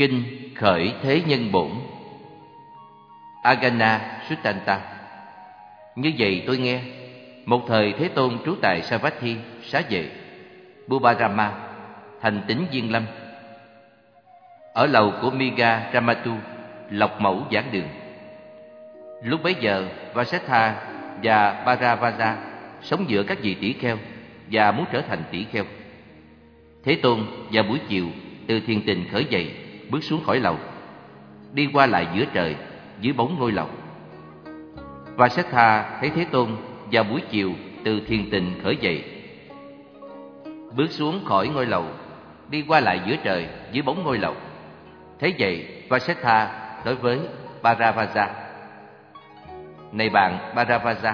Kinh Khởi Thế Nhân Bổn. Agana Suttanta Như vậy tôi nghe Một thời Thế Tôn trú tại Savatthi, xá vệ Bubarama, thành tính viên Lâm. Ở lầu của Miga Ramatu, lọc Mẫu giảng đường. Lúc bấy giờ, Vasetha và Paravaja sống giữa các vị tỷ kheo và muốn trở thành tỷ kheo. Thế Tôn vào buổi chiều từ thiền tình khởi dậy, bước xuống khỏi lầu, đi qua lại giữa trời, dưới bóng ngôi lầu. và sát tha thấy Thế Tôn vào buổi chiều từ thiền tình khởi dậy, bước xuống khỏi ngôi lầu, đi qua lại giữa trời, dưới bóng ngôi lầu. Thế vậy, Vasetha nói với Paravaja này bạn Paravaja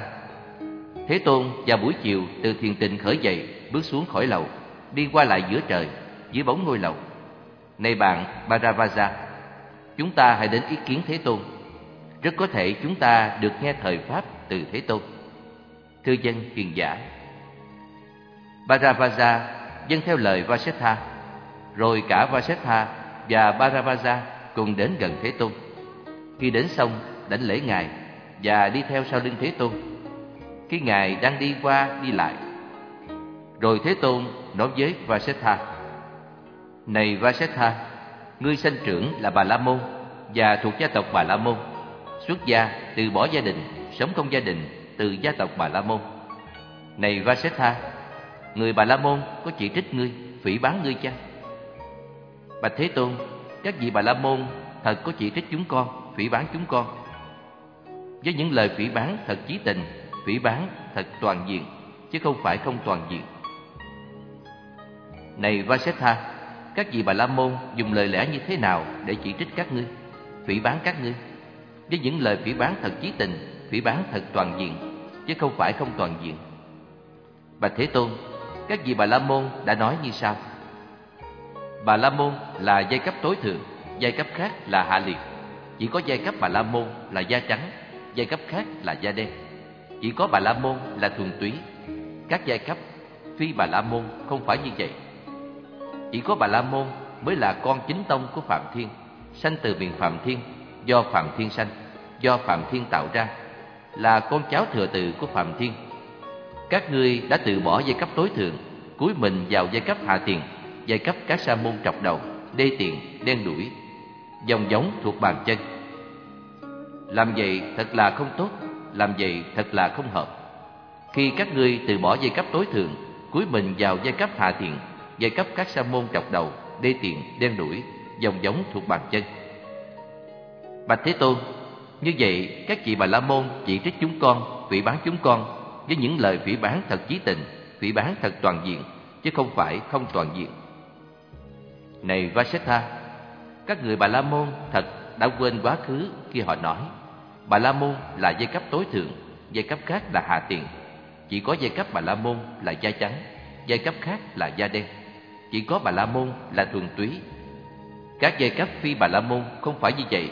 Thế Tôn vào buổi chiều từ thiền tình khởi dậy Bước xuống khỏi lầu Đi qua lại giữa trời Dưới bóng ngôi lầu này bạn Paravaja Chúng ta hãy đến ý kiến Thế Tôn. Rất có thể chúng ta được nghe thời Pháp từ Thế Tôn. Thư dân truyền giả Paravaja dân theo lời Vasetha Rồi cả Vasetha và Paravaja cùng đến gần Thế Tôn. Khi đến xong đảnh lễ Ngài và đi theo sau lưng Thế Tôn. Khi Ngài đang đi qua đi lại, rồi Thế Tôn nói với Vasetha: "Này Vasetha, ngươi sanh trưởng là Bà La Môn và thuộc gia tộc Bà La Môn, xuất gia từ bỏ gia đình, sống không gia đình từ gia tộc Bà La Môn. Này Vasetha, người Bà La Môn có chỉ trích ngươi, phỉ báng ngươi chăng?" Bạch Thế Tôn, các vị Bà La Môn thật có chỉ trích chúng con, phỉ báng chúng con với những lời phỉ bán thật chí tình, phỉ bán thật toàn diện, chứ không phải không toàn diện. Này Vasetha, các vị Bà La Môn dùng lời lẽ như thế nào để chỉ trích các ngươi, phỉ bán các ngươi? Với những lời phỉ bán thật chí tình, phỉ bán thật toàn diện, chứ không phải không toàn diện. Bạch Thế Tôn, các vị Bà La Môn đã nói như sau: Bà La Môn là giai cấp tối thượng, giai cấp khác là hạ liệt. Chỉ có giai cấp Bà La Môn là da trắng, giai cấp khác là da đen. Chỉ có Bà La Môn là thuần túy. Các giai cấp phi Bà La Môn không phải như vậy. Chỉ có Bà La Môn mới là con chính tông của Phạm Thiên, sanh từ miền Phạm Thiên, do Phạm Thiên sanh, do Phạm Thiên tạo ra, là con cháu thừa tự của Phạm Thiên. Các ngươi đã từ bỏ giai cấp tối thượng, cúi mình vào giai cấp hạ tiền, giai cấp các sa môn trọc đầu, đê tiền, đen đuổi, dòng giống thuộc bàn chân làm vậy thật là không tốt Làm vậy thật là không hợp Khi các ngươi từ bỏ giai cấp tối thượng Cúi mình vào giai cấp hạ tiền, Giai cấp các sa môn trọc đầu Đê tiện, đen đuổi Dòng giống thuộc bàn chân Bạch Thế Tôn Như vậy các chị Bà La Môn chỉ trích chúng con Phỉ bán chúng con Với những lời phỉ bán thật chí tình Phỉ bán thật toàn diện Chứ không phải không toàn diện Này Vasetha Các người Bà La Môn thật đã quên quá khứ khi họ nói Bà La Môn là giai cấp tối thượng, giai cấp khác là hạ tiền. Chỉ có giai cấp Bà La Môn là da trắng, giai cấp khác là da đen. Chỉ có Bà La Môn là thuần túy. Các giai cấp phi Bà La Môn không phải như vậy.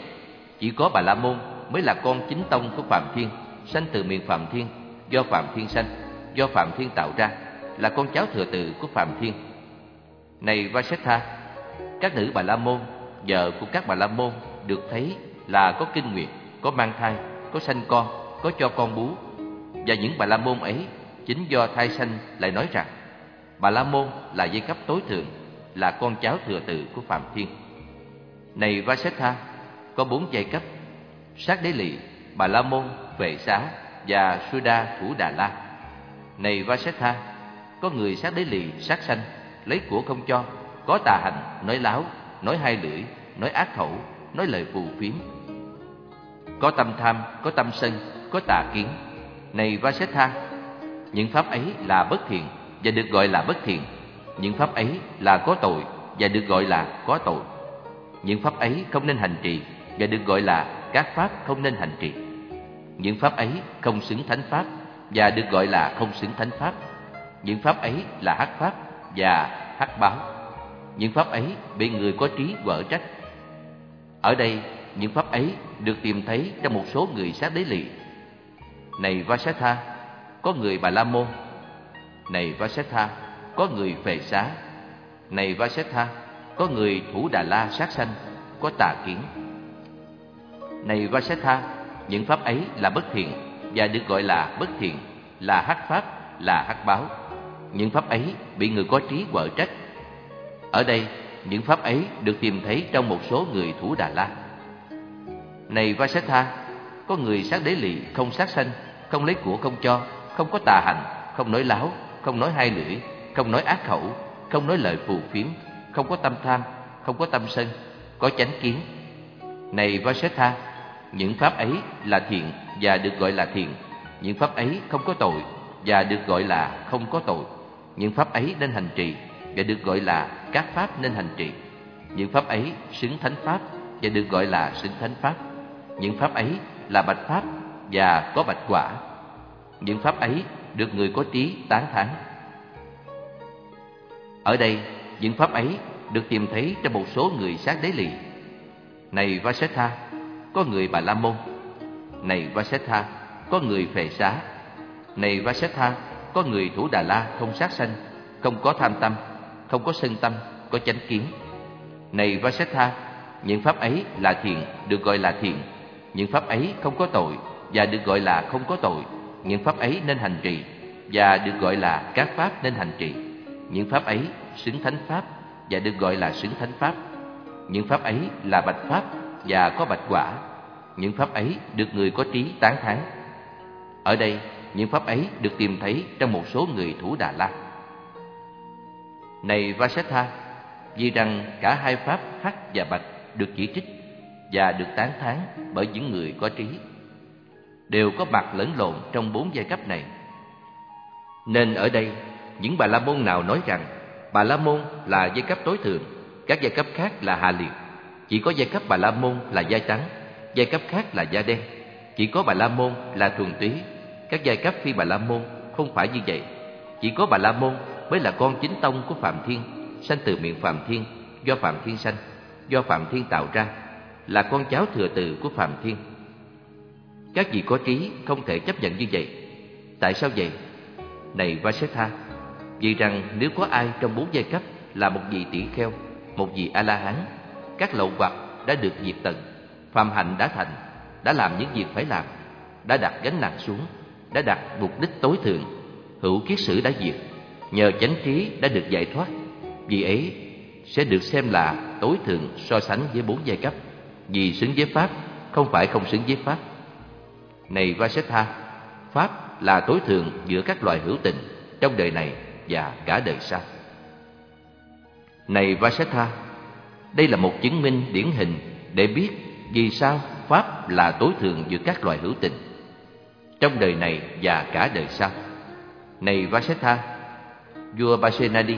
Chỉ có Bà La Môn mới là con chính tông của Phạm Thiên, sanh từ miền Phạm Thiên, do Phạm Thiên sanh, do Phạm Thiên tạo ra, là con cháu thừa tự của Phạm Thiên. Này Vasetha, các nữ Bà La Môn, vợ của các Bà La Môn được thấy là có kinh nguyệt, có mang thai, có sanh con, có cho con bú. Và những bà la môn ấy chính do thai sanh lại nói rằng bà la môn là giai cấp tối thượng, là con cháu thừa tự của Phạm Thiên. Này Vasettha, có bốn giai cấp: Sát Đế Lị, Bà La Môn, Vệ Xá và Suda Thủ Đà La. Này Vasettha, có người sát đế lì, sát sanh, lấy của không cho, có tà hành, nói láo, nói hai lưỡi, nói ác khẩu, nói lời phù phiếm. Có tâm tham, có tâm sân, có tà kiến. Này Vasettha, những pháp ấy là bất thiện và được gọi là bất thiện. Những pháp ấy là có tội và được gọi là có tội. Những pháp ấy không nên hành trì và được gọi là các pháp không nên hành trì. Những pháp ấy không xứng thánh pháp và được gọi là không xứng thánh pháp. Những pháp ấy là hắc pháp và hắc báo. Những pháp ấy bị người có trí vỡ trách ở đây, những pháp ấy được tìm thấy trong một số người sát đế lì. Này Vasatha, có người Bà La Môn. Này Vasetha, có người về Xá. Này Vasetha, có người Thủ Đà La sát sanh. có tà kiến. Này Vasetha, những pháp ấy là bất thiện và được gọi là bất thiện, là hắc pháp, là hắc báo. Những pháp ấy bị người có trí quở trách. Ở đây, những pháp ấy được tìm thấy trong một số người thủ Đà La. Này Vasetha, có người sát đế lì, không sát sanh, không lấy của không cho, không có tà hành, không nói láo, không nói hai lưỡi, không nói ác khẩu, không nói lời phù phiếm, không có tâm tham, không có tâm sân, có chánh kiến. Này Vasetha, những pháp ấy là thiện và được gọi là thiện. Những pháp ấy không có tội và được gọi là không có tội. Những pháp ấy nên hành trì và được gọi là các pháp nên hành trì. Những pháp ấy xứng thánh pháp và được gọi là xứng thánh pháp. Những pháp ấy là bạch pháp và có bạch quả. Những pháp ấy được người có trí tán thán. Ở đây, những pháp ấy được tìm thấy trong một số người sát đế lì. Này Vasetha, có người Bà La Môn. Này Vasetha, có người Phệ Xá. Này Vasetha, có người Thủ Đà La không sát sanh, không có tham tâm, không có sân tâm, có chánh kiến. Này Vasetha, những pháp ấy là thiện, được gọi là thiện. Những pháp ấy không có tội và được gọi là không có tội. Những pháp ấy nên hành trì và được gọi là các pháp nên hành trì. Những pháp ấy xứng thánh pháp và được gọi là xứng thánh pháp. Những pháp ấy là bạch pháp và có bạch quả. Những pháp ấy được người có trí tán thán. Ở đây, những pháp ấy được tìm thấy trong một số người thủ Đà La. Này Vasetha, vì rằng cả hai pháp hắc và bạch được chỉ trích và được tán thán bởi những người có trí, đều có mặt lẫn lộn trong bốn giai cấp này. Nên ở đây, những bà la môn nào nói rằng bà la môn là giai cấp tối thượng, các giai cấp khác là hạ liệt, chỉ có giai cấp bà la môn là giai trắng, giai cấp khác là da đen, chỉ có bà la môn là thuần túy, các giai cấp phi bà la môn không phải như vậy, chỉ có bà la môn mới là con chính tông của Phạm Thiên, sanh từ miệng Phạm Thiên, do Phạm Thiên sanh, do Phạm Thiên tạo ra, là con cháu thừa từ của Phạm Thiên. Các vị có trí không thể chấp nhận như vậy. Tại sao vậy? Này Vasetha, vì rằng nếu có ai trong bốn giai cấp là một vị tỷ kheo, một vị A-la-hán, các lậu hoặc đã được diệt tận, phạm hạnh đã thành, đã làm những việc phải làm, đã đặt gánh nặng xuống, đã đặt mục đích tối thượng, hữu kiết sử đã diệt, nhờ chánh trí đã được giải thoát, vì ấy sẽ được xem là tối thượng so sánh với bốn giai cấp, vì xứng với pháp, không phải không xứng với pháp. Này Vasetha, pháp là tối thượng giữa các loài hữu tình trong đời này và cả đời sau. Này Vasetha, đây là một chứng minh điển hình để biết vì sao pháp là tối thượng giữa các loài hữu tình trong đời này và cả đời sau. Này Vasetha, vua Basenadi,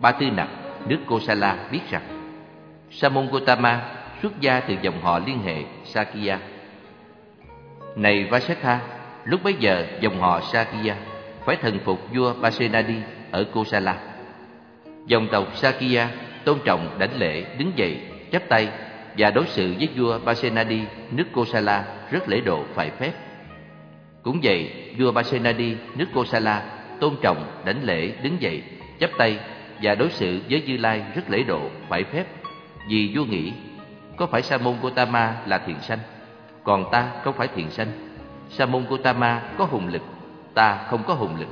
Ba Tư Nặc, nước Kosala biết rằng Samon Gotama xuất gia từ dòng họ liên hệ Sakya. Này Vasetha, lúc bấy giờ dòng họ Sakya phải thần phục vua Pasenadi ở Kosala. Dòng tộc Sakya tôn trọng đảnh lễ đứng dậy chắp tay và đối xử với vua Pasenadi nước Kosala rất lễ độ phải phép. Cũng vậy, vua Pasenadi nước Kosala tôn trọng đảnh lễ đứng dậy chắp tay và đối xử với Như Lai rất lễ độ phải phép. Vì vua nghĩ có phải Sa môn Gotama là thiền sanh, còn ta không phải thiền sanh. Sa môn Gotama có hùng lực, ta không có hùng lực.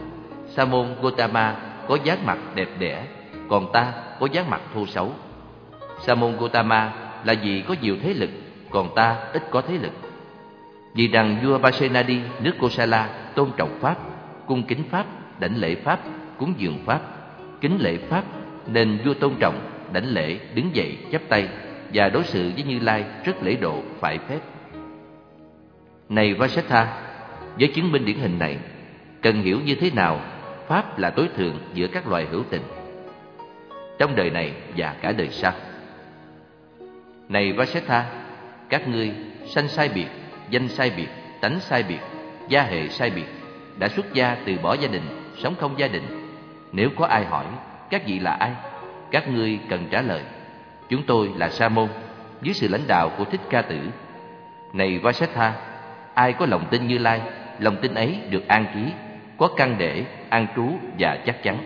Sa môn Gotama có dáng mặt đẹp đẽ, còn ta có dáng mặt thô xấu. Sa môn Gotama là vì có nhiều thế lực, còn ta ít có thế lực. Vì rằng vua Pasenadi nước Kosala tôn trọng pháp, cung kính pháp, đảnh lễ pháp, cúng dường pháp, kính lễ pháp nên vua tôn trọng, đảnh lễ, đứng dậy, chắp tay và đối xử với Như Lai rất lễ độ phải phép. Này Vasetha, với chứng minh điển hình này, cần hiểu như thế nào pháp là tối thượng giữa các loài hữu tình trong đời này và cả đời sau. Này Vasetha, các ngươi sanh sai biệt, danh sai biệt, tánh sai biệt, gia hệ sai biệt, đã xuất gia từ bỏ gia đình, sống không gia đình. Nếu có ai hỏi, các vị là ai? Các ngươi cần trả lời. Chúng tôi là Sa môn, dưới sự lãnh đạo của Thích Ca Tử. Này Vasetha, ai có lòng tin Như Lai, lòng tin ấy được an trí, có căn để, an trú và chắc chắn.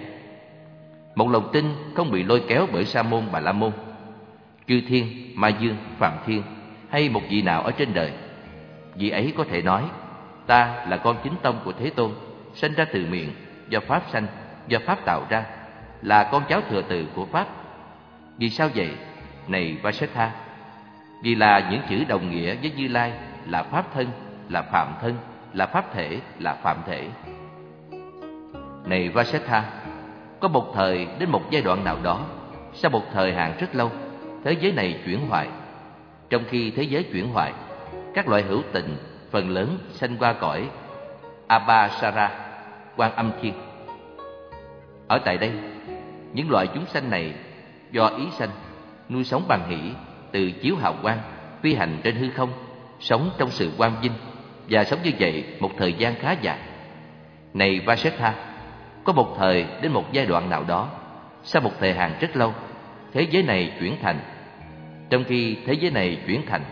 Một lòng tin không bị lôi kéo bởi Sa môn Bà La môn. chư thiên, ma dương, phạm thiên hay một vị nào ở trên đời. Vị ấy có thể nói, ta là con chính tông của Thế Tôn, sinh ra từ miệng, do Pháp sanh, do Pháp tạo ra, là con cháu thừa từ của Pháp. Vì sao vậy? Này Vasetha, vì là những chữ đồng nghĩa với Như Lai là Pháp thân, là Phạm thân, là Pháp thể, là Phạm thể. Này Vasetha, có một thời đến một giai đoạn nào đó, sau một thời hạn rất lâu, thế giới này chuyển hoại. Trong khi thế giới chuyển hoại, các loại hữu tình phần lớn sanh qua cõi Abhasara, quan âm thiên. Ở tại đây, những loại chúng sanh này do ý sanh, nuôi sống bằng hỷ, từ chiếu hào quang, phi hành trên hư không, sống trong sự quang vinh và sống như vậy một thời gian khá dài. Này Vasetha, có một thời đến một giai đoạn nào đó, sau một thời hạn rất lâu, thế giới này chuyển thành. Trong khi thế giới này chuyển thành,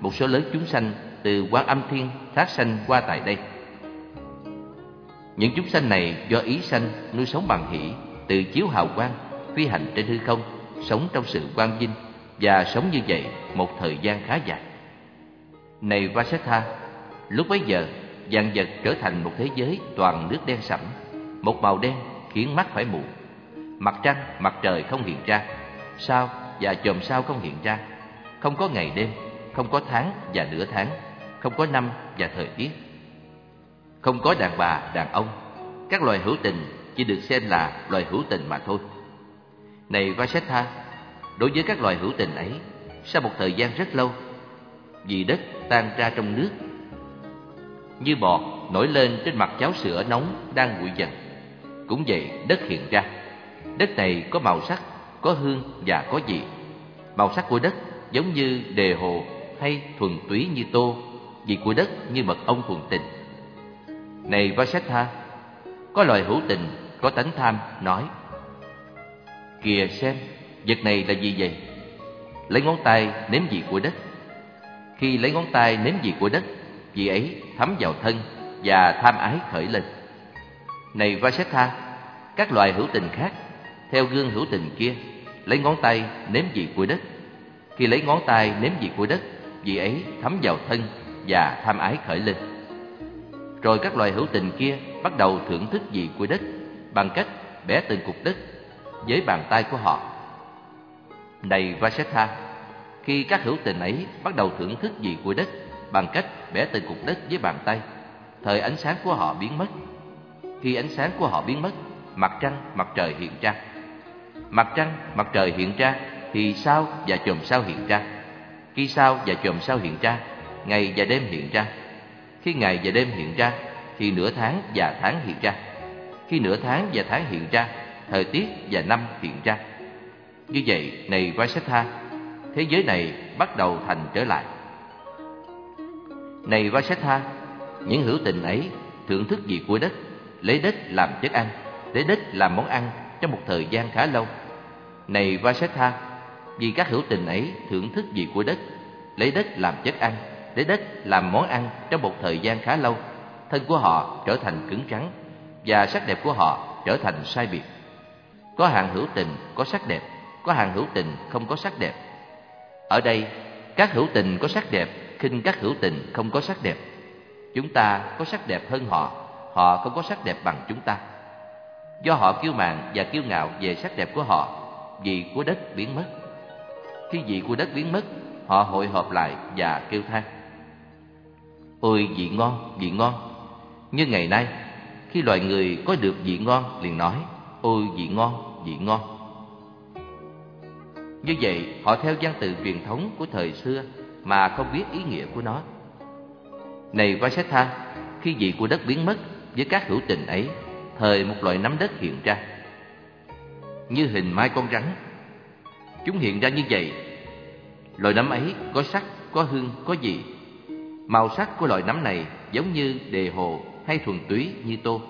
một số lớn chúng sanh từ quan âm thiên thác sanh qua tại đây. Những chúng sanh này do ý sanh nuôi sống bằng hỷ, từ chiếu hào quang, phi hành trên hư không, sống trong sự quang vinh và sống như vậy một thời gian khá dài. Này Vasetha, lúc bấy giờ, vạn vật trở thành một thế giới toàn nước đen sẫm, một màu đen khiến mắt phải mù. Mặt trăng, mặt trời không hiện ra, sao và chòm sao không hiện ra, không có ngày đêm, không có tháng và nửa tháng, không có năm và thời tiết. Không có đàn bà, đàn ông, các loài hữu tình chỉ được xem là loài hữu tình mà thôi. Này Vasetha, đối với các loài hữu tình ấy, sau một thời gian rất lâu, vì đất tan ra trong nước, như bọt nổi lên trên mặt cháo sữa nóng đang nguội dần. Cũng vậy, đất hiện ra. Đất này có màu sắc, có hương và có vị. Màu sắc của đất giống như đề hồ hay thuần túy như tô, vị của đất như mật ong thuần tình. Này Vasetha, có loài hữu tình, có tánh tham, nói Kìa xem, vật này là gì vậy? Lấy ngón tay nếm vị của đất. Khi lấy ngón tay nếm vị của đất, vị ấy thấm vào thân và tham ái khởi lên. Này Vasetha, các loài hữu tình khác, theo gương hữu tình kia, lấy ngón tay nếm vị của đất. Khi lấy ngón tay nếm vị của đất, vị ấy thấm vào thân và tham ái khởi lên. Rồi các loài hữu tình kia bắt đầu thưởng thức vị của đất bằng cách bẻ từng cục đất với bàn tay của họ. Này Vasetha, khi các hữu tình ấy bắt đầu thưởng thức vị của đất bằng cách bẻ từng cục đất với bàn tay, thời ánh sáng của họ biến mất. Khi ánh sáng của họ biến mất, mặt trăng, mặt trời hiện ra. Mặt trăng, mặt trời hiện ra thì sao và chòm sao hiện ra. Khi sao và chòm sao hiện ra, ngày và đêm hiện ra. Khi ngày và đêm hiện ra, thì nửa tháng và tháng hiện ra. Khi nửa tháng và tháng hiện ra, thời tiết và năm hiện ra. Như vậy, này Vasetha, thế giới này bắt đầu thành trở lại. Này Vasetha, những hữu tình ấy thưởng thức vị của đất, lấy đất làm chất ăn, lấy đất làm món ăn trong một thời gian khá lâu. Này Vasetha, vì các hữu tình ấy thưởng thức vị của đất, lấy đất làm chất ăn, lấy đất làm món ăn trong một thời gian khá lâu, thân của họ trở thành cứng trắng và sắc đẹp của họ trở thành sai biệt. Có hàng hữu tình có sắc đẹp, có hàng hữu tình không có sắc đẹp. Ở đây, các hữu tình có sắc đẹp khinh các hữu tình không có sắc đẹp. Chúng ta có sắc đẹp hơn họ, họ không có sắc đẹp bằng chúng ta. Do họ kiêu mạn và kiêu ngạo về sắc đẹp của họ, vị của đất biến mất. Khi vị của đất biến mất, họ hội họp lại và kêu than. Ôi vị ngon, vị ngon. Như ngày nay, khi loài người có được vị ngon liền nói, ôi vị ngon, vị ngon. Như vậy, họ theo văn tự truyền thống của thời xưa mà không biết ý nghĩa của nó. Này Vasetha, khi vị của đất biến mất với các hữu tình ấy, thời một loại nắm đất hiện ra. Như hình mai con rắn, chúng hiện ra như vậy. Loại nắm ấy có sắc, có hương, có vị. Màu sắc của loại nắm này giống như đề hồ hay thuần túy như tô.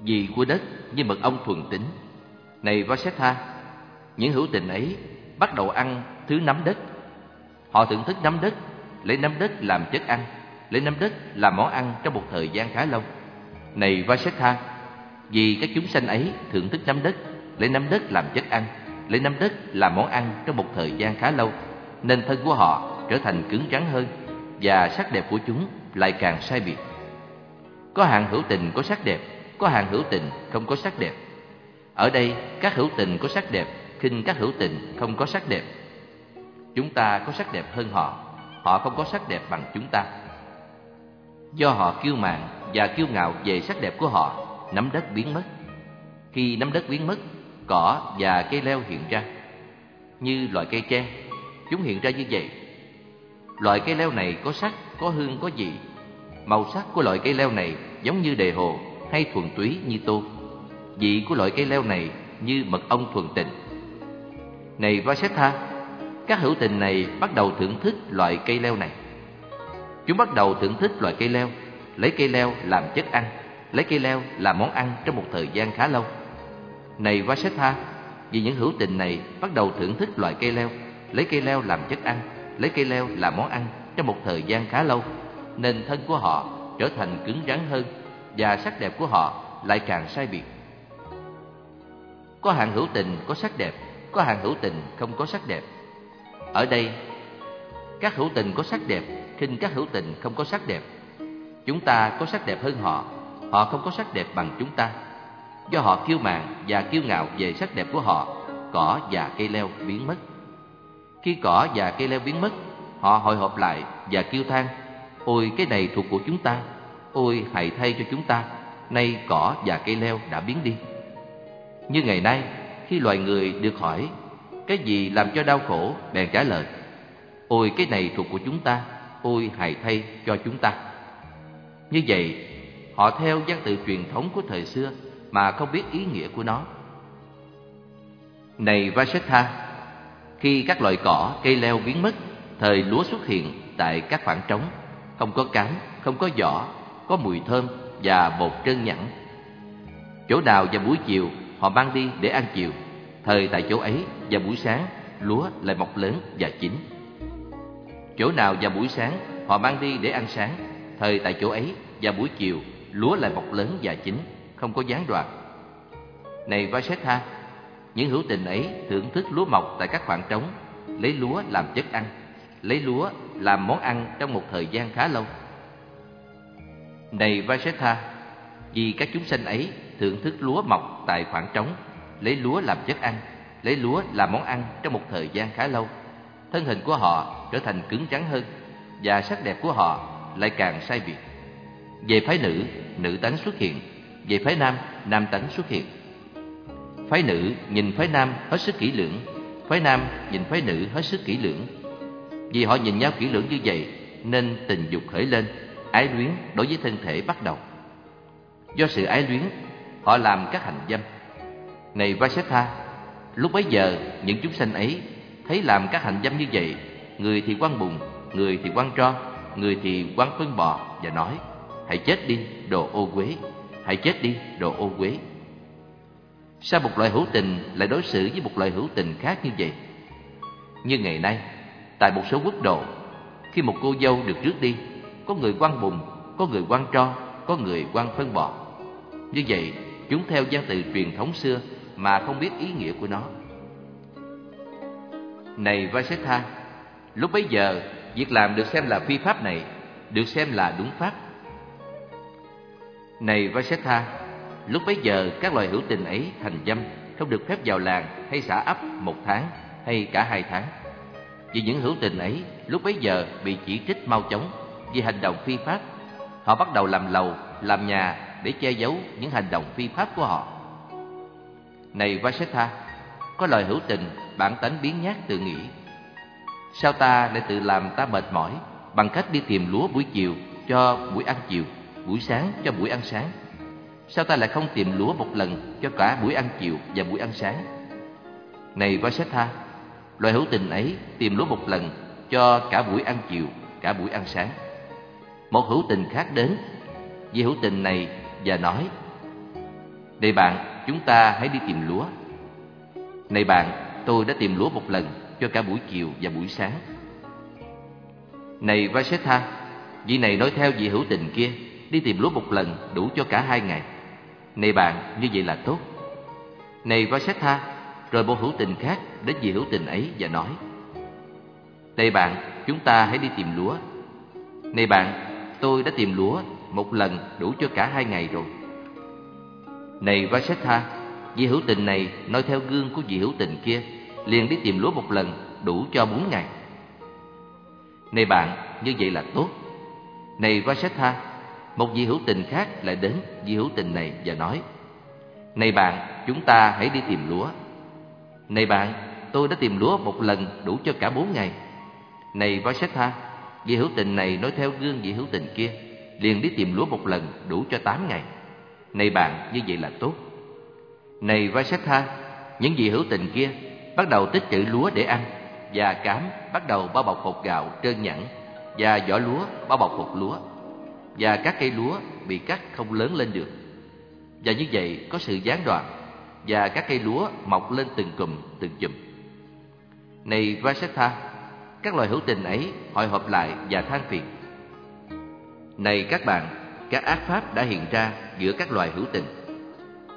Vị của đất như mật ong thuần tính. Này Vasetha, những hữu tình ấy bắt đầu ăn thứ nắm đất Họ thưởng thức nấm đất, lấy nấm đất làm chất ăn, lấy nấm đất làm món ăn trong một thời gian khá lâu. Này Vasetha, vì các chúng sanh ấy thưởng thức nấm đất, lấy nấm đất làm chất ăn, lấy nấm đất làm món ăn trong một thời gian khá lâu, nên thân của họ trở thành cứng rắn hơn và sắc đẹp của chúng lại càng sai biệt. Có hàng hữu tình có sắc đẹp, có hàng hữu tình không có sắc đẹp. Ở đây, các hữu tình có sắc đẹp, khinh các hữu tình không có sắc đẹp. Chúng ta có sắc đẹp hơn họ, họ không có sắc đẹp bằng chúng ta. Do họ kiêu mạn và kiêu ngạo về sắc đẹp của họ, nắm đất biến mất. Khi nắm đất biến mất, cỏ và cây leo hiện ra. Như loại cây tre, chúng hiện ra như vậy. Loại cây leo này có sắc, có hương, có vị. Màu sắc của loại cây leo này giống như đề hồ hay thuần túy như tô. Vị của loại cây leo này như mật ong thuần tịnh. Này Vasetha, các hữu tình này bắt đầu thưởng thức loại cây leo này. Chúng bắt đầu thưởng thức loại cây leo, lấy cây leo làm chất ăn, lấy cây leo làm món ăn trong một thời gian khá lâu. Này Vasetha, vì những hữu tình này bắt đầu thưởng thức loại cây leo, lấy cây leo làm chất ăn, lấy cây leo làm món ăn trong một thời gian khá lâu, nên thân của họ trở thành cứng rắn hơn và sắc đẹp của họ lại càng sai biệt. Có hạng hữu tình có sắc đẹp, có hạng hữu tình không có sắc đẹp. Ở đây, các hữu tình có sắc đẹp, khinh các hữu tình không có sắc đẹp. Chúng ta có sắc đẹp hơn họ, họ không có sắc đẹp bằng chúng ta. Do họ kiêu mạn và kiêu ngạo về sắc đẹp của họ, cỏ và cây leo biến mất. Khi cỏ và cây leo biến mất, họ hội họp lại và kêu than, ôi cái này thuộc của chúng ta, ôi hãy thay cho chúng ta, nay cỏ và cây leo đã biến đi. Như ngày nay, khi loài người được hỏi cái gì làm cho đau khổ, bèn trả lời, ôi cái này thuộc của chúng ta, ôi hãy thay cho chúng ta. Như vậy, họ theo văn tự truyền thống của thời xưa mà không biết ý nghĩa của nó. Này Vasetha, khi các loại cỏ, cây leo biến mất, thời lúa xuất hiện tại các khoảng trống, không có cánh không có vỏ, có mùi thơm và bột trơn nhẵn. Chỗ nào vào buổi chiều họ mang đi để ăn chiều, thời tại chỗ ấy vào buổi sáng lúa lại mọc lớn và chín. Chỗ nào vào buổi sáng họ mang đi để ăn sáng, thời tại chỗ ấy vào buổi chiều lúa lại mọc lớn và chín, không có gián đoạn. Này Vasetha, những hữu tình ấy thưởng thức lúa mọc tại các khoảng trống, lấy lúa làm chất ăn, lấy lúa làm món ăn trong một thời gian khá lâu. Này Vasetha, vì các chúng sanh ấy thưởng thức lúa mọc tại khoảng trống, lấy lúa làm chất ăn, lấy lúa làm món ăn trong một thời gian khá lâu, thân hình của họ trở thành cứng rắn hơn và sắc đẹp của họ lại càng sai biệt. Về phái nữ, nữ tánh xuất hiện, về phái nam, nam tánh xuất hiện. Phái nữ nhìn phái nam hết sức kỹ lưỡng, phái nam nhìn phái nữ hết sức kỹ lưỡng. Vì họ nhìn nhau kỹ lưỡng như vậy nên tình dục khởi lên, ái luyến đối với thân thể bắt đầu. Do sự ái luyến, họ làm các hành dâm. Này Vasetha, lúc bấy giờ những chúng sanh ấy thấy làm các hành dâm như vậy, người thì quăng bùn, người thì quăng tro, người thì quăng phân bò và nói: Hãy chết đi, đồ ô quế, hãy chết đi, đồ ô quế. Sao một loại hữu tình lại đối xử với một loại hữu tình khác như vậy? Như ngày nay, tại một số quốc độ, khi một cô dâu được rước đi, có người quăng bùn, có người quăng tro, có người quăng phân bò. Như vậy, chúng theo văn từ truyền thống xưa mà không biết ý nghĩa của nó. Này Vasetha, lúc bấy giờ, việc làm được xem là phi pháp này, được xem là đúng pháp. Này Vasetha, lúc bấy giờ các loài hữu tình ấy thành dâm, không được phép vào làng hay xã ấp một tháng hay cả hai tháng. Vì những hữu tình ấy lúc bấy giờ bị chỉ trích mau chóng vì hành động phi pháp. Họ bắt đầu làm lầu, làm nhà để che giấu những hành động phi pháp của họ. Này Vasetha, có lời hữu tình, bản tánh biến nhát tự nghĩ. Sao ta lại tự làm ta mệt mỏi bằng cách đi tìm lúa buổi chiều cho buổi ăn chiều, buổi sáng cho buổi ăn sáng? Sao ta lại không tìm lúa một lần cho cả buổi ăn chiều và buổi ăn sáng? Này Vasetha, loài hữu tình ấy tìm lúa một lần cho cả buổi ăn chiều, cả buổi ăn sáng. Một hữu tình khác đến, vì hữu tình này và nói: "Này bạn, chúng ta hãy đi tìm lúa." "Này bạn, tôi đã tìm lúa một lần cho cả buổi chiều và buổi sáng." "Này Vasetha, vị này nói theo vị hữu tình kia, đi tìm lúa một lần đủ cho cả hai ngày." "Này bạn, như vậy là tốt." "Này Vasetha, Rồi một hữu tình khác đến vị hữu tình ấy và nói Này bạn, chúng ta hãy đi tìm lúa Này bạn, tôi đã tìm lúa một lần đủ cho cả hai ngày rồi này Vasetha, vị hữu tình này nói theo gương của vị hữu tình kia liền đi tìm lúa một lần đủ cho bốn ngày. Này bạn, như vậy là tốt. Này Vasetha, một vị hữu tình khác lại đến vị hữu tình này và nói Này bạn, chúng ta hãy đi tìm lúa. Này bạn, tôi đã tìm lúa một lần đủ cho cả bốn ngày. Này Vasetha, vị hữu tình này nói theo gương vị hữu tình kia liền đi tìm lúa một lần đủ cho tám ngày. Này bạn, như vậy là tốt Này Vasetha, những vị hữu tình kia bắt đầu tích trữ lúa để ăn và cám bắt đầu bao bọc hột gạo trơn nhẵn và vỏ lúa bao bọc hột lúa và các cây lúa bị cắt không lớn lên được. Và như vậy có sự gián đoạn và các cây lúa mọc lên từng cụm từng chùm. Này Vasetha, các loài hữu tình ấy hội họp lại và than phiền. Này các bạn, các ác pháp đã hiện ra giữa các loài hữu tình.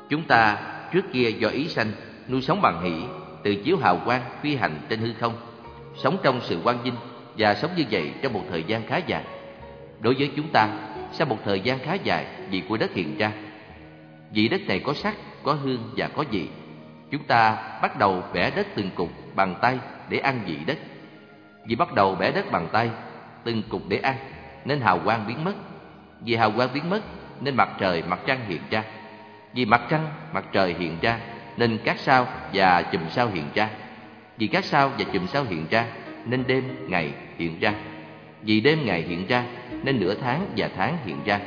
Chúng ta trước kia do ý sanh nuôi sống bằng hỷ, từ chiếu hào quang phi hành trên hư không, sống trong sự quang vinh và sống như vậy trong một thời gian khá dài. Đối với chúng ta, sau một thời gian khá dài, vị của đất hiện ra. Vị đất này có sắc, có hương và có vị. Chúng ta bắt đầu bẻ đất từng cục bằng tay để ăn vị đất. Vì bắt đầu bẻ đất bằng tay, từng cục để ăn, nên hào quang biến mất. Vì hào quang biến mất, nên mặt trời, mặt trăng hiện ra. Vì mặt trăng, mặt trời hiện ra, nên các sao và chùm sao hiện ra. Vì các sao và chùm sao hiện ra, nên đêm, ngày hiện ra. Vì đêm ngày hiện ra, nên nửa tháng và tháng hiện ra.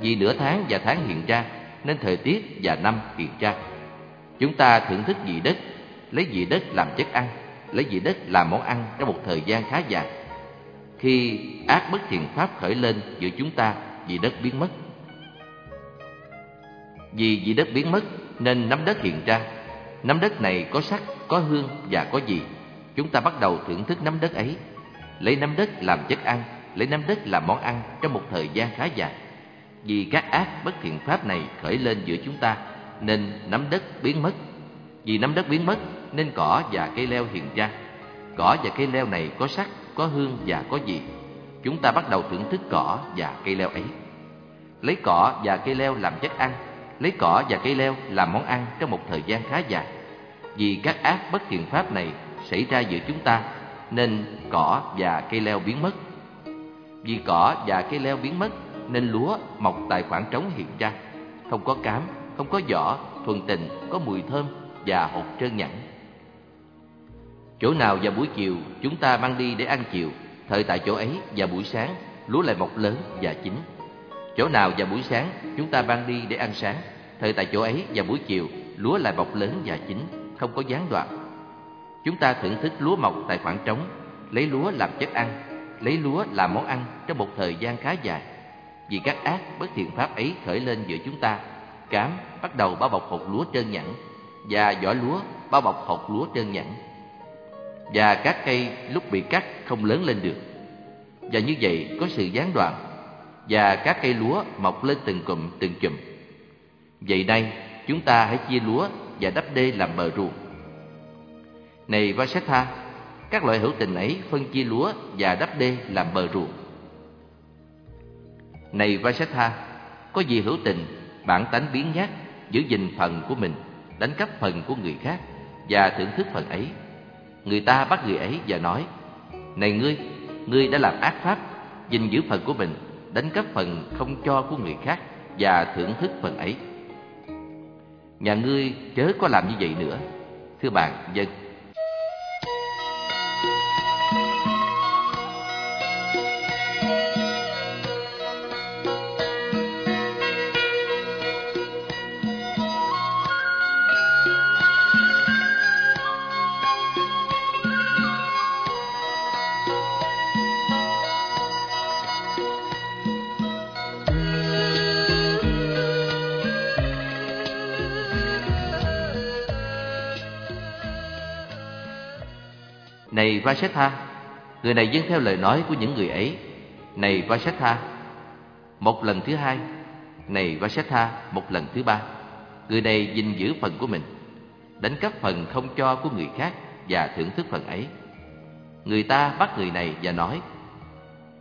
Vì nửa tháng và tháng hiện ra, nên thời tiết và năm hiện ra. Chúng ta thưởng thức vị đất, lấy vị đất làm chất ăn, lấy vị đất làm món ăn trong một thời gian khá dài. Khi ác bất thiện pháp khởi lên giữa chúng ta, vị đất biến mất. Vì vị đất biến mất nên nắm đất hiện ra. Nắm đất này có sắc, có hương và có vị. Chúng ta bắt đầu thưởng thức nắm đất ấy, lấy nắm đất làm chất ăn, lấy nắm đất làm món ăn trong một thời gian khá dài. Vì các ác bất thiện pháp này khởi lên giữa chúng ta, nên nắm đất biến mất. Vì nắm đất biến mất, nên cỏ và cây leo hiện ra. Cỏ và cây leo này có sắc, có hương và có vị. Chúng ta bắt đầu thưởng thức cỏ và cây leo ấy. Lấy cỏ và cây leo làm chất ăn, lấy cỏ và cây leo làm món ăn trong một thời gian khá dài. Vì các ác bất thiện pháp này xảy ra giữa chúng ta, nên cỏ và cây leo biến mất. Vì cỏ và cây leo biến mất, nên lúa mọc tại khoảng trống hiện ra, không có cám, không có vỏ, thuần tình, có mùi thơm và hột trơn nhẵn. Chỗ nào vào buổi chiều chúng ta mang đi để ăn chiều, thời tại chỗ ấy và buổi sáng lúa lại mọc lớn và chín. Chỗ nào vào buổi sáng chúng ta ban đi để ăn sáng, thời tại chỗ ấy và buổi chiều lúa lại mọc lớn và chín, không có gián đoạn. Chúng ta thưởng thức lúa mọc tại khoảng trống, lấy lúa làm chất ăn, lấy lúa làm món ăn trong một thời gian khá dài. Vì các ác bất thiện pháp ấy khởi lên giữa chúng ta, cám bắt đầu bao bọc hột lúa trơn nhẵn và vỏ lúa bao bọc hột lúa trơn nhẵn. Và các cây lúc bị cắt không lớn lên được. Và như vậy có sự gián đoạn và các cây lúa mọc lên từng cụm từng chùm. Vậy nay, chúng ta hãy chia lúa và đắp đê làm bờ ruộng. Này Vasetha, các loại hữu tình ấy phân chia lúa và đắp đê làm bờ ruộng. Này Vasetha, có gì hữu tình, bản tánh biến nhát, giữ gìn phần của mình, đánh cắp phần của người khác và thưởng thức phần ấy. Người ta bắt người ấy và nói, Này ngươi, ngươi đã làm ác pháp, gìn giữ phần của mình, đánh cắp phần không cho của người khác và thưởng thức phần ấy. Nhà ngươi chớ có làm như vậy nữa. Thưa bạn, dân. Này Vasetha, người này dâng theo lời nói của những người ấy. Này Vasetha, một lần thứ hai. Này Vasetha, một lần thứ ba. Người này gìn giữ phần của mình. đánh cắp phần không cho của người khác và thưởng thức phần ấy. Người ta bắt người này và nói,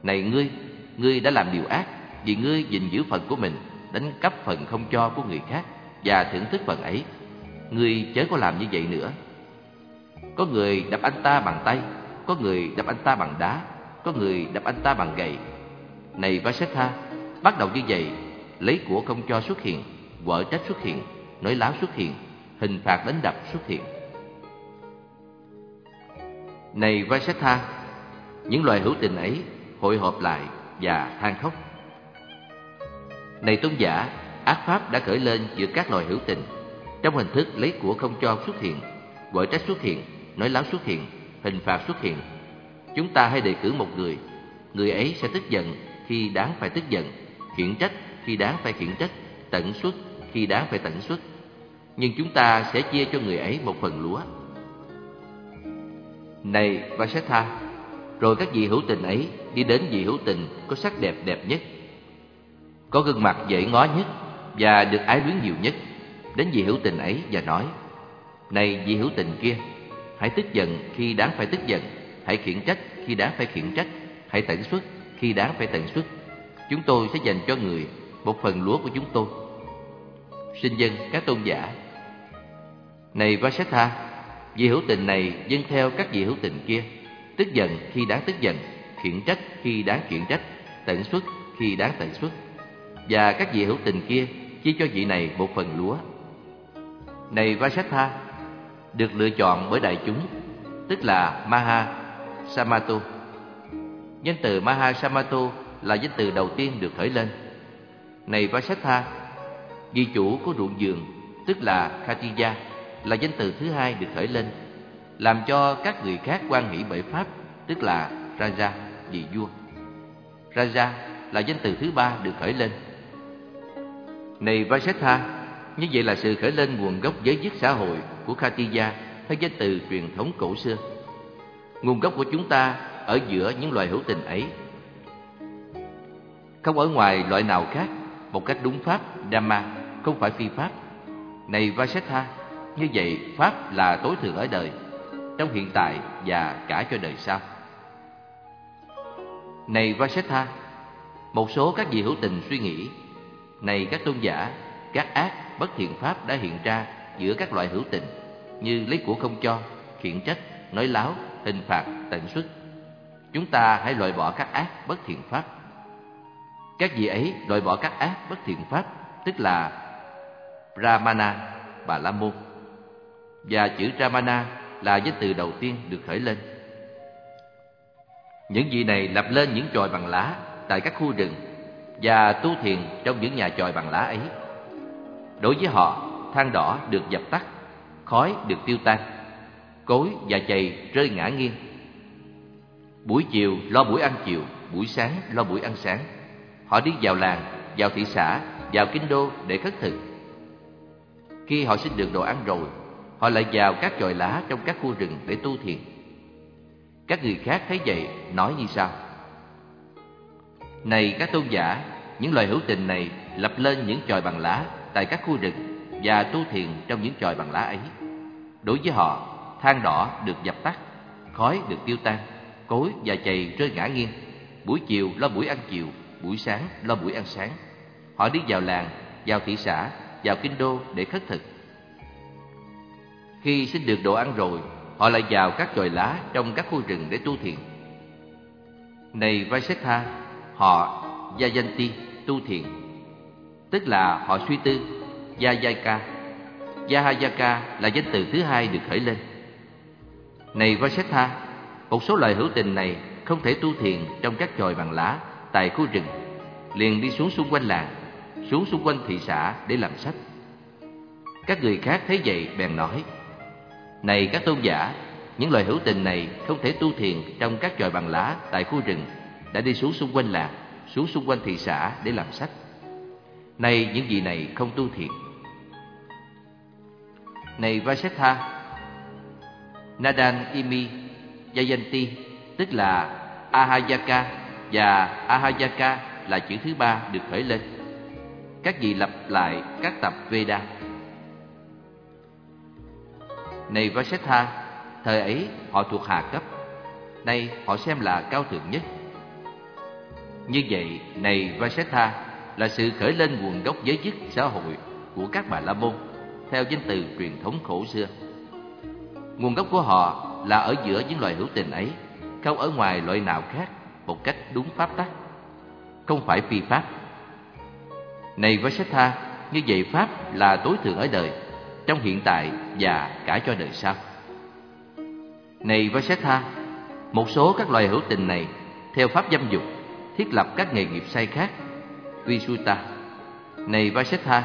Này ngươi, ngươi đã làm điều ác, vì ngươi gìn giữ phần của mình, đánh cắp phần không cho của người khác và thưởng thức phần ấy. Ngươi chớ có làm như vậy nữa. Có người đập anh ta bằng tay, có người đập anh ta bằng đá, có người đập anh ta bằng gậy. Này Vasetha, bắt đầu như vậy, lấy của không cho xuất hiện, vợ trách xuất hiện, nói láo xuất hiện, hình phạt đánh đập xuất hiện. Này Vasetha, những loài hữu tình ấy hội họp lại và than khóc. Này tôn giả, ác pháp đã khởi lên giữa các loài hữu tình, trong hình thức lấy của không cho xuất hiện, gọi trách xuất hiện, nói láo xuất hiện, hình phạt xuất hiện. Chúng ta hãy đề cử một người, người ấy sẽ tức giận khi đáng phải tức giận, khiển trách khi đáng phải khiển trách, tận xuất khi đáng phải tận xuất. Nhưng chúng ta sẽ chia cho người ấy một phần lúa. Này Vasetha, rồi các vị hữu tình ấy đi đến vị hữu tình có sắc đẹp đẹp nhất, có gương mặt dễ ngó nhất và được ái luyến nhiều nhất, đến vị hữu tình ấy và nói: "Này vị hữu tình kia, hãy tức giận khi đáng phải tức giận, hãy khiển trách khi đáng phải khiển trách, hãy tận xuất khi đáng phải tận xuất. Chúng tôi sẽ dành cho người một phần lúa của chúng tôi." Sinh dân các tôn giả Này Vasetha, vị hữu tình này dâng theo các vị hữu tình kia, tức giận khi đáng tức giận, khiển trách khi đáng khiển trách, tận xuất khi đáng tận xuất. Và các vị hữu tình kia chia cho vị này một phần lúa. Này Vasetha, được lựa chọn bởi đại chúng, tức là Maha Samato. Danh từ Maha Samato là danh từ đầu tiên được khởi lên. Này Vasetha, vị chủ của ruộng vườn, tức là Khatija, là danh từ thứ hai được khởi lên, làm cho các người khác quan hỷ bởi pháp, tức là Raja, vị vua. Raja là danh từ thứ ba được khởi lên. Này Vasetha, như vậy là sự khởi lên nguồn gốc giới dứt xã hội của Khatiya theo danh từ truyền thống cổ xưa. Nguồn gốc của chúng ta ở giữa những loài hữu tình ấy. Không ở ngoài loại nào khác, một cách đúng pháp, Dhamma, không phải phi pháp. Này Vasetha, như vậy pháp là tối thượng ở đời, trong hiện tại và cả cho đời sau. Này Vasetha, một số các vị hữu tình suy nghĩ, này các tôn giả, các ác bất thiện pháp đã hiện ra giữa các loại hữu tình như lấy của không cho, khiển trách, nói láo, hình phạt, tận xuất. Chúng ta hãy loại bỏ các ác bất thiện pháp. Các vị ấy loại bỏ các ác bất thiện pháp, tức là Brahmana, Bà La Môn. Và chữ Brahmana là danh từ đầu tiên được khởi lên. Những vị này lập lên những chòi bằng lá tại các khu rừng và tu thiền trong những nhà chòi bằng lá ấy. Đối với họ, than đỏ được dập tắt, khói được tiêu tan, cối dạ và chày rơi ngã nghiêng. Buổi chiều lo buổi ăn chiều, buổi sáng lo buổi ăn sáng. Họ đi vào làng, vào thị xã, vào kinh đô để khất thực. Khi họ xin được đồ ăn rồi, họ lại vào các chòi lá trong các khu rừng để tu thiền. Các người khác thấy vậy nói như sau: Này các tôn giả, những loài hữu tình này lập lên những chòi bằng lá tại các khu rừng và tu thiền trong những chòi bằng lá ấy. Đối với họ, than đỏ được dập tắt, khói được tiêu tan, cối và chày rơi ngã nghiêng. Buổi chiều lo buổi ăn chiều, buổi sáng lo buổi ăn sáng. Họ đi vào làng, vào thị xã, vào kinh đô để khất thực. Khi xin được đồ ăn rồi, họ lại vào các chòi lá trong các khu rừng để tu thiền. Này Vaisetha, họ Yajanti tu thiền, tức là họ suy tư, Yajaka. Yahayaka là danh từ thứ hai được khởi lên. Này Vasetha, một số loài hữu tình này không thể tu thiền trong các chòi bằng lá tại khu rừng, liền đi xuống xung quanh làng, xuống xung quanh thị xã để làm sách. Các người khác thấy vậy bèn nói: "Này các tôn giả, những loài hữu tình này không thể tu thiền trong các chòi bằng lá tại khu rừng, đã đi xuống xung quanh làng, xuống xung quanh thị xã để làm sách. Này những vị này không tu thiện Này Vasetha, Nadan Imi Jayanti, tức là Ahayaka và Ahayaka là chữ thứ ba được khởi lên. Các vị lặp lại các tập Veda. Này Vasetha, thời ấy họ thuộc hạ cấp, nay họ xem là cao thượng nhất. Như vậy, này Vasetha, là sự khởi lên nguồn gốc giới dứt xã hội của các bà la môn theo danh từ truyền thống khổ xưa. Nguồn gốc của họ là ở giữa những loài hữu tình ấy, không ở ngoài loại nào khác một cách đúng pháp tắc, không phải phi pháp. Này Vasetha, như vậy pháp là tối thượng ở đời, trong hiện tại và cả cho đời sau. Này Vasetha, một số các loài hữu tình này theo pháp dâm dục thiết lập các nghề nghiệp sai khác. Visuta, này Vasetha,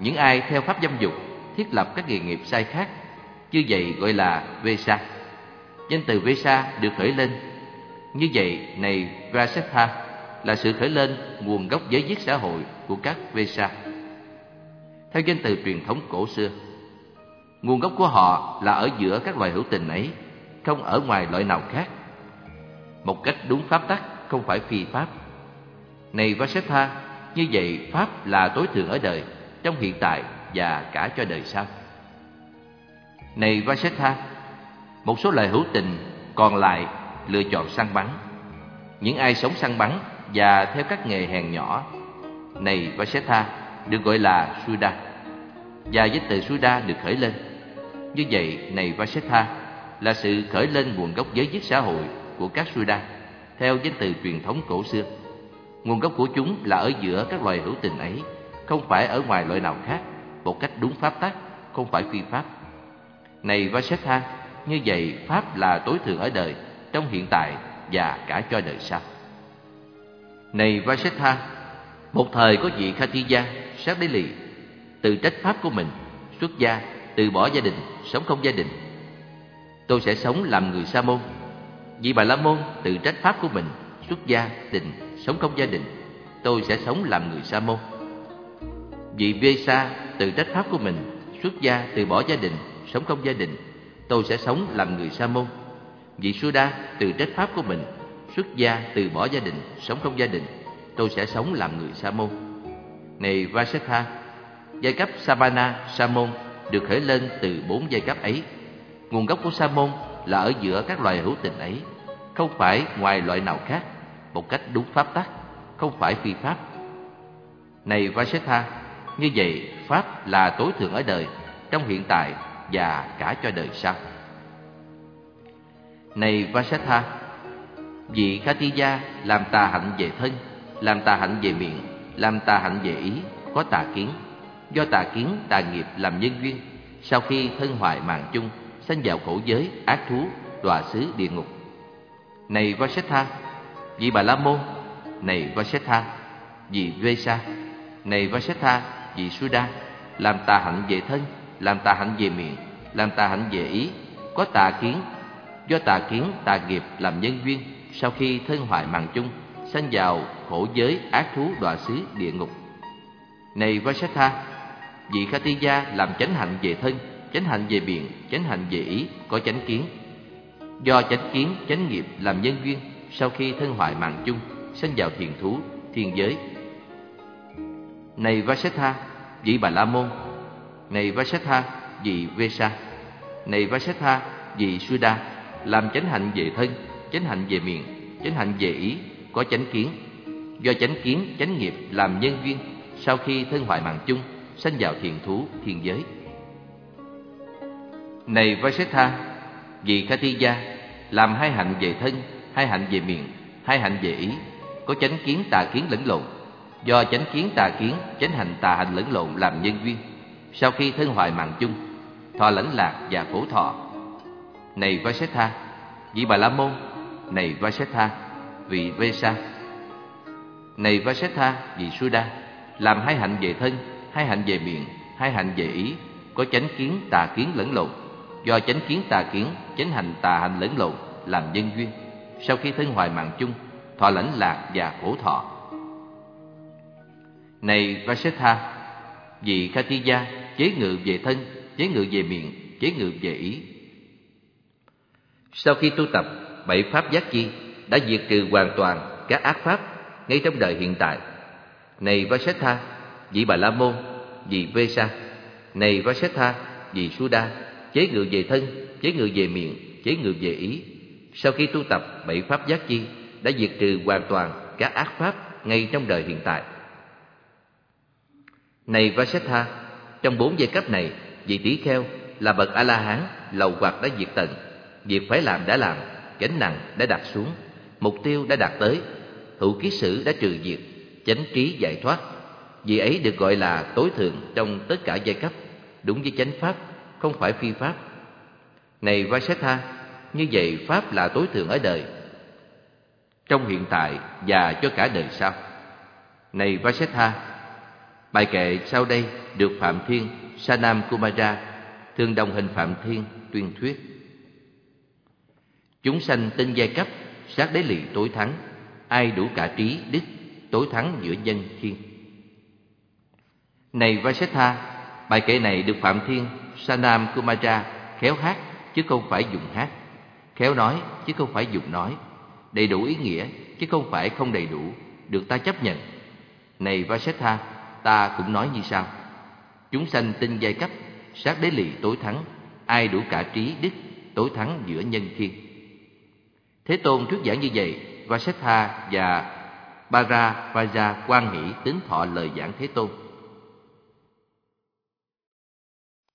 những ai theo pháp dâm dục thiết lập các nghề nghiệp sai khác, như vậy gọi là Vesa. Danh từ Vesa được khởi lên. Như vậy, này Vasetha, là sự khởi lên nguồn gốc giới giết xã hội của các Vesa. Theo danh từ truyền thống cổ xưa, nguồn gốc của họ là ở giữa các loài hữu tình ấy, không ở ngoài loại nào khác. Một cách đúng pháp tắc, không phải phi pháp. Này Vasetha, như vậy pháp là tối thượng ở đời, trong hiện tại và cả cho đời sau. Này Vasetha, một số lời hữu tình còn lại lựa chọn săn bắn. Những ai sống săn bắn và theo các nghề hèn nhỏ, này Vasetha, được gọi là Suda. Và với từ Suda được khởi lên. Như vậy, này Vasetha, là sự khởi lên nguồn gốc giới dứt xã hội của các Suda, theo danh từ truyền thống cổ xưa. Nguồn gốc của chúng là ở giữa các loài hữu tình ấy, không phải ở ngoài loại nào khác, một cách đúng pháp tắc, không phải phi pháp. Này Vasetha, như vậy pháp là tối thượng ở đời, trong hiện tại và cả cho đời sau. Này Vasetha, một thời có vị Khatiya, sát đế lì, từ trách pháp của mình, xuất gia, từ bỏ gia đình, sống không gia đình. Tôi sẽ sống làm người sa môn. Vị Bà La Môn từ trách pháp của mình, xuất gia, tịnh sống không gia đình. Tôi sẽ sống làm người sa môn. Vị Vesa từ trách pháp của mình, xuất gia, từ bỏ gia đình, sống không gia đình. Tôi sẽ sống làm người sa môn. Vị Suda từ trách pháp của mình, xuất gia, từ bỏ gia đình, sống không gia đình tôi sẽ sống làm người sa môn. Này Vasetha, giai cấp Savana sa môn được khởi lên từ bốn giai cấp ấy. Nguồn gốc của sa môn là ở giữa các loài hữu tình ấy, không phải ngoài loại nào khác, một cách đúng pháp tắc, không phải phi pháp. Này Vasetha, như vậy pháp là tối thượng ở đời, trong hiện tại và cả cho đời sau. Này Vasetha, vị Khatiya làm tà hạnh về thân làm tà hạnh về miệng, làm tà hạnh về ý, có tà kiến. Do tà kiến, tà nghiệp làm nhân duyên, sau khi thân hoại mạng chung, sanh vào khổ giới, ác thú, đọa xứ địa ngục. Này Vasetha, vị Bà La Môn, này Vasetha, vị Vesa, này Vasetha, vị Suda, làm tà hạnh về thân, làm tà hạnh về miệng, làm tà hạnh về ý, có tà kiến. Do tà kiến, tà nghiệp làm nhân duyên, sau khi thân hoại mạng chung, sanh vào khổ giới ác thú đọa xứ địa ngục. Này Vasetha, vị Khatiya làm chánh hạnh về thân, chánh hạnh về miệng, chánh hạnh về ý, có chánh kiến. Do chánh kiến, chánh nghiệp làm nhân duyên, sau khi thân hoại mạng chung, sanh vào thiền thú, thiên giới. Này Vasetha, vị Bà La Môn. Này Vasetha, vị Vesa. Này Vasetha, vị Suda, làm chánh hạnh về thân, chánh hạnh về miệng, chánh hạnh về ý, có chánh kiến do chánh kiến chánh nghiệp làm nhân duyên sau khi thân hoại mạng chung sanh vào thiền thú thiên giới này Vasetha vị Khatiya làm hai hạnh về thân hai hạnh về miệng hai hạnh về ý có chánh kiến tà kiến lẫn lộn do chánh kiến tà kiến chánh hành tà hành lẫn lộn làm nhân duyên sau khi thân hoại mạng chung thọ lãnh lạc và khổ thọ này Vasetha vị Bà La Môn này Vasetha vị Vesa. Này Vasetha, vị Suda, làm hai hạnh về thân, hai hạnh về miệng, hai hạnh về ý, có chánh kiến tà kiến lẫn lộn. Do chánh kiến tà kiến, chánh hành tà hành lẫn lộn, làm nhân duyên. Sau khi thân hoài mạng chung, thọ lãnh lạc và khổ thọ. Này Vasetha, vị Khatiya, chế ngự về thân, chế ngự về miệng, chế ngự về ý. Sau khi tu tập bảy pháp giác chi đã diệt trừ hoàn toàn các ác pháp ngay trong đời hiện tại. Này Vasetha, vị Bà La Môn, vị Vesa, này Vasetha, vị Suda, chế ngự về thân, chế ngự về miệng, chế ngự về ý. Sau khi tu tập bảy pháp giác chi, đã diệt trừ hoàn toàn các ác pháp ngay trong đời hiện tại. Này Vasettha, trong bốn giai cấp này, vị tỷ kheo là bậc A-la-hán, lầu hoặc đã diệt tận, việc phải làm đã làm, gánh nặng đã đặt xuống, mục tiêu đã đạt tới, hữu ký sử đã trừ diệt, chánh trí giải thoát. Vì ấy được gọi là tối thượng trong tất cả giai cấp, đúng với chánh pháp, không phải phi pháp. Này Vasettha, như vậy pháp là tối thượng ở đời, trong hiện tại và cho cả đời sau. Này Vasetha, bài kệ sau đây được Phạm Thiên, Sanam Kumara, thường đồng hình Phạm Thiên tuyên thuyết. Chúng sanh tinh giai cấp, sát đế lì tối thắng, ai đủ cả trí, đức, tối thắng giữa dân thiên. Này Vasetha, bài kệ này được Phạm Thiên, Sanam Kumara khéo hát chứ không phải dùng hát, khéo nói chứ không phải dùng nói, đầy đủ ý nghĩa chứ không phải không đầy đủ, được ta chấp nhận. Này Vasetha, ta cũng nói như sau: Chúng sanh tinh giai cấp, sát đế lì tối thắng, ai đủ cả trí đức, tối thắng giữa nhân thiên. Thế Tôn trước giảng như vậy, Vasetha và Bara Vaja quan hỷ tính thọ lời giảng Thế Tôn.